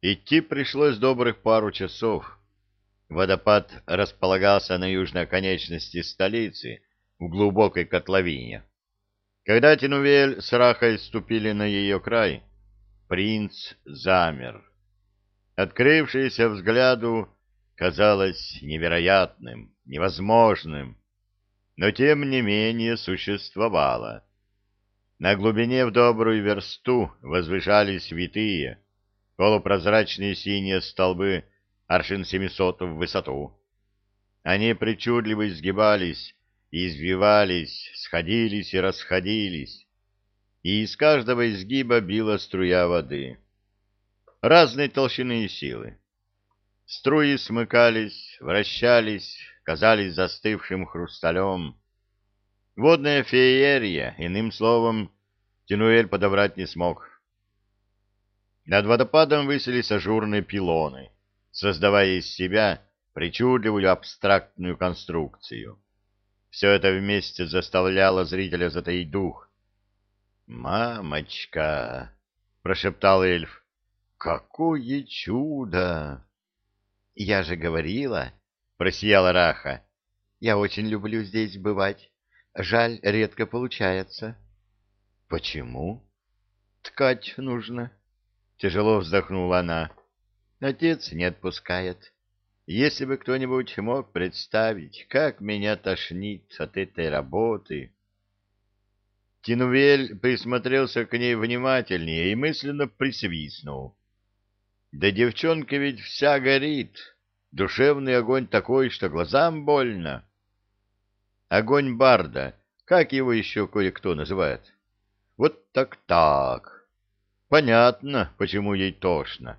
Идти пришлось добрых пару часов. Водопад располагался на южной оконечности столицы, в глубокой котловине. Когда Тинувель с Рахой ступили на ее край, принц замер. Открывшееся взгляду казалось невероятным, невозможным, но тем не менее существовало. На глубине в добрую версту возвышались витые, полупрозрачные синие столбы аршин семисот в высоту. Они причудливо изгибались, извивались, сходились и расходились, и из каждого изгиба била струя воды. Разной толщины и силы. Струи смыкались, вращались, казались застывшим хрусталем. Водная феерия, иным словом, Тинуэль подобрать не смог. Над водопадом высились ажурные пилоны, создавая из себя причудливую абстрактную конструкцию. Все это вместе заставляло зрителя затаить дух. «Мамочка!» — прошептал эльф. «Какое чудо!» «Я же говорила!» — просияла Раха. «Я очень люблю здесь бывать. Жаль, редко получается». «Почему?» «Ткать нужно». Тяжело вздохнула она. Отец не отпускает. Если бы кто-нибудь мог представить, как меня тошнит от этой работы... Тинувель присмотрелся к ней внимательнее и мысленно присвистнул. Да девчонка ведь вся горит. Душевный огонь такой, что глазам больно. Огонь Барда, как его еще кое-кто называет? Вот так-так. Понятно, почему ей тошно,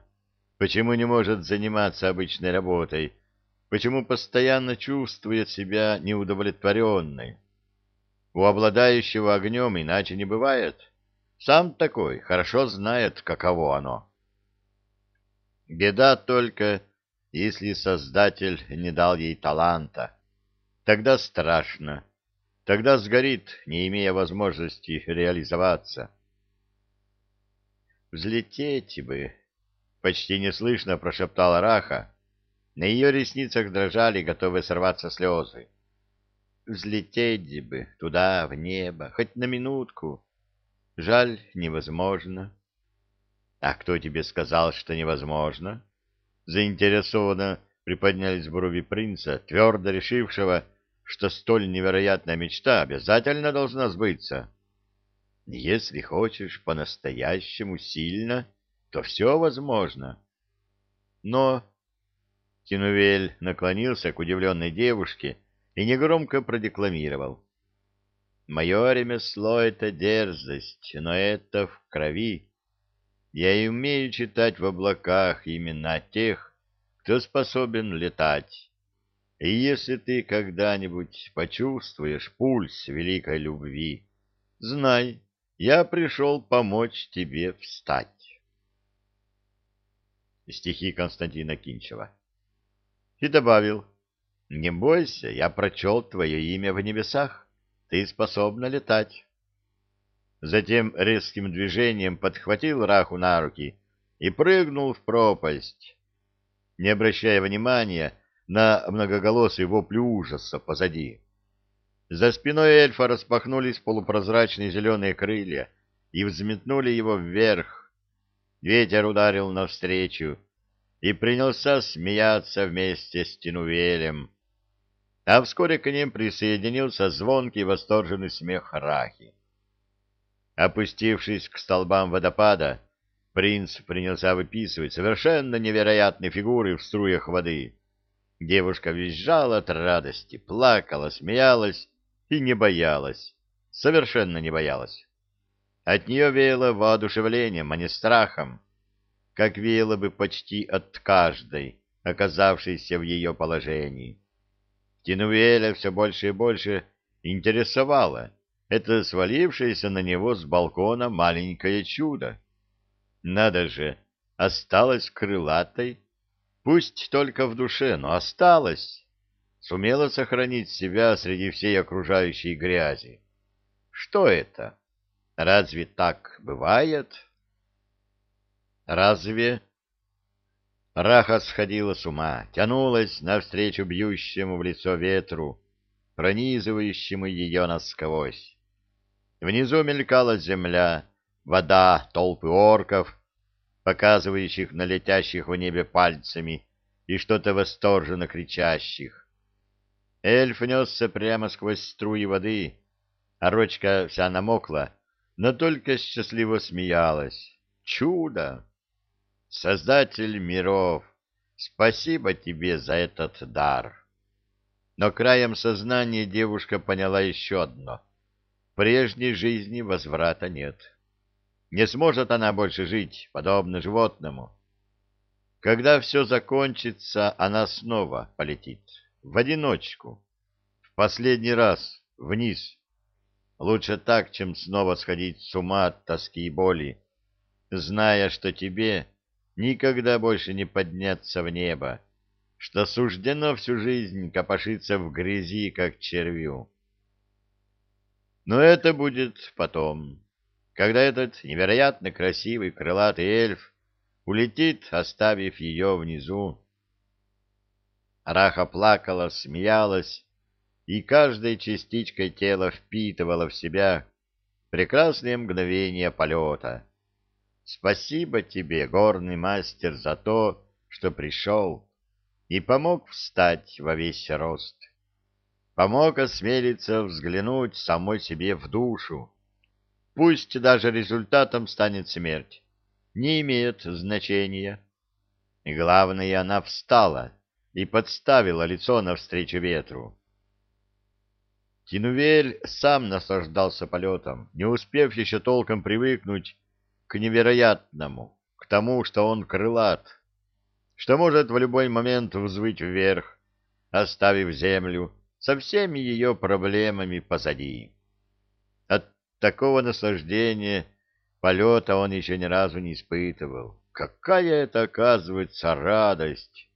почему не может заниматься обычной работой, почему постоянно чувствует себя неудовлетворенной. У обладающего огнем иначе не бывает. Сам такой хорошо знает, каково оно. Беда только, если Создатель не дал ей таланта. Тогда страшно. Тогда сгорит, не имея возможности реализоваться. «Взлететь бы!» — почти неслышно прошептала Раха. На ее ресницах дрожали, готовые сорваться слезы. «Взлететь бы туда, в небо, хоть на минутку. Жаль, невозможно». «А кто тебе сказал, что невозможно?» Заинтересованно приподнялись брови принца, твердо решившего, что столь невероятная мечта обязательно должна сбыться. Если хочешь по-настоящему сильно, то все возможно. Но... Тинувель наклонился к удивленной девушке и негромко продекламировал. «Мое ремесло — это дерзость, но это в крови. Я и умею читать в облаках имена тех, кто способен летать. И если ты когда-нибудь почувствуешь пульс великой любви, знай, я пришел помочь тебе встать. Стихи Константина Кинчева. И добавил, не бойся, я прочел твое имя в небесах, ты способна летать. Затем резким движением подхватил Раху на руки и прыгнул в пропасть, не обращая внимания на многоголосый вопль ужаса позади. За спиной эльфа распахнулись полупрозрачные зеленые крылья и взметнули его вверх. Ветер ударил навстречу и принялся смеяться вместе с Тинувелем. А вскоре к ним присоединился звонкий восторженный смех Рахи. Опустившись к столбам водопада, принц принялся выписывать совершенно невероятные фигуры в струях воды. Девушка визжала от радости, плакала, смеялась и не боялась, совершенно не боялась. От нее веяло воодушевлением, а не страхом, как веяло бы почти от каждой, оказавшейся в ее положении. Тинуэля все больше и больше интересовало это свалившееся на него с балкона маленькое чудо. Надо же, осталась крылатой, пусть только в душе, но осталась сумела сохранить себя среди всей окружающей грязи. Что это? Разве так бывает? Разве... Раха сходила с ума, тянулась навстречу бьющему в лицо ветру, пронизывающему ее насквозь. Внизу мелькала земля, вода, толпы орков, показывающих на летящих в небе пальцами и что-то восторженно кричащих. Эльф несся прямо сквозь струи воды, а рочка вся намокла, но только счастливо смеялась. Чудо! Создатель миров, спасибо тебе за этот дар. Но краем сознания девушка поняла еще одно. Прежней жизни возврата нет. Не сможет она больше жить, подобно животному. Когда все закончится, она снова полетит. В одиночку. В последний раз. Вниз. Лучше так, чем снова сходить с ума от тоски и боли, зная, что тебе никогда больше не подняться в небо, что суждено всю жизнь копошиться в грязи, как червю. Но это будет потом, когда этот невероятно красивый крылатый эльф улетит, оставив ее внизу. Раха плакала, смеялась, и каждой частичкой тела впитывала в себя прекрасные мгновения полета. Спасибо тебе, горный мастер, за то, что пришел и помог встать во весь рост. Помог осмелиться взглянуть самой себе в душу. Пусть даже результатом станет смерть, не имеет значения. И главное, она встала и подставила лицо навстречу ветру. Тинувель сам наслаждался полетом, не успев еще толком привыкнуть к невероятному, к тому, что он крылат, что может в любой момент взвыть вверх, оставив землю со всеми ее проблемами позади. От такого наслаждения полета он еще ни разу не испытывал. Какая это, оказывается, радость!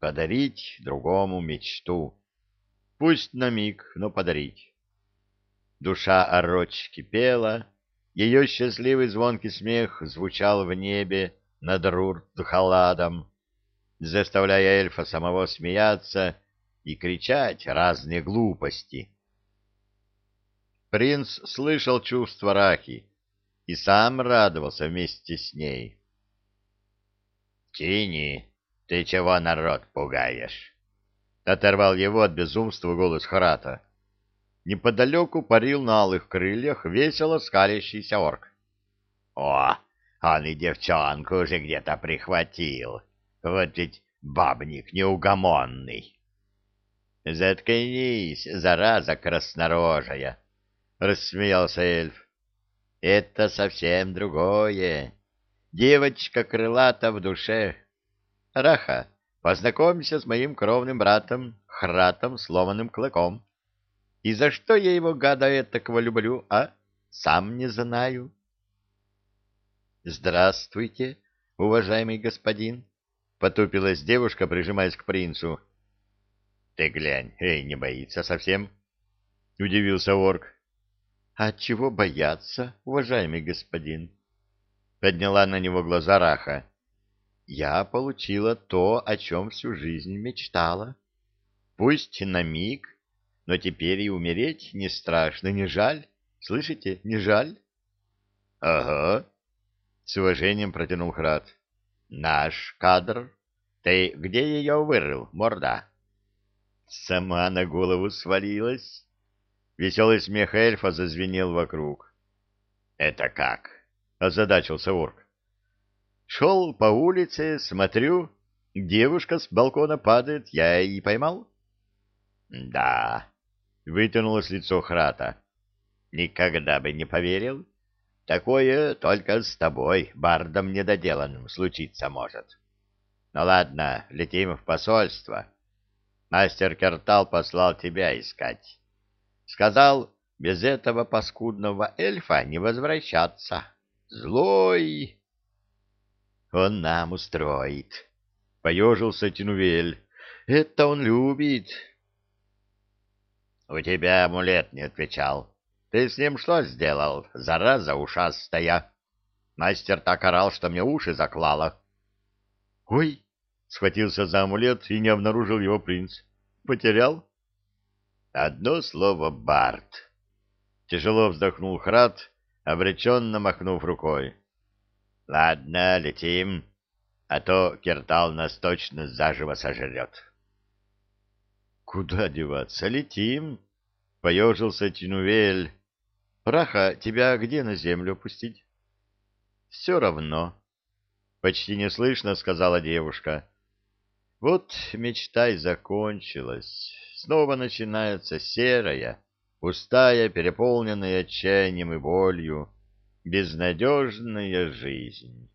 Подарить другому мечту Пусть на миг, но подарить. Душа Ороч кипела, ее счастливый звонкий смех звучал в небе над Рурт-Халадом, заставляя эльфа самого смеяться и кричать разные глупости. Принц слышал чувства Рахи и сам радовался вместе с ней. — Тини, ты чего народ пугаешь? Оторвал его от безумства голос Харата. Неподалеку парил на алых крыльях весело скалящийся орк. — О, он и девчонку уже где-то прихватил. Вот ведь бабник неугомонный. — Заткнись, зараза краснорожая! — рассмеялся эльф. — Это совсем другое. Девочка крылата в душе. Раха, Познакомься с моим кровным братом, Хратом Сломанным Клыком. И за что я его, гада этакого, люблю, а? Сам не знаю. Здравствуйте, уважаемый господин, — потупилась девушка, прижимаясь к принцу. Ты глянь, эй, не боится совсем? — удивился орк. — А чего бояться, уважаемый господин? — подняла на него глаза Раха я получила то, о чем всю жизнь мечтала. Пусть на миг, но теперь и умереть не страшно, не жаль. Слышите, не жаль? — Ага, — с уважением протянул Храд. — Наш кадр. Ты где ее вырыл, морда? Сама на голову свалилась. Веселый смех эльфа зазвенел вокруг. — Это как? — озадачился орк. Шел по улице, смотрю, девушка с балкона падает, я и поймал. — Да, — вытянулось лицо Храта. — Никогда бы не поверил. Такое только с тобой, бардом недоделанным, случиться может. Ну ладно, летим в посольство. Мастер Кертал послал тебя искать. Сказал, без этого паскудного эльфа не возвращаться. Злой... Он нам устроит. Поежился Тинувель. Это он любит. У тебя амулет не отвечал. Ты с ним что сделал, зараза ушастая? Мастер так орал, что мне уши заклало. Ой, Схватился за амулет и не обнаружил его принц. Потерял? Одно слово «Барт». Тяжело вздохнул Храд, обреченно махнув рукой. Ладно, летим, а то Кертал нас точно заживо сожрет. Куда деваться? Летим, поежился Тинувель. Праха, тебя где на землю опустить? Все равно. Почти неслышно сказала девушка. Вот мечта и закончилась. Снова начинается серая, пустая, переполненная отчаянием и болью, безнадежная жизнь.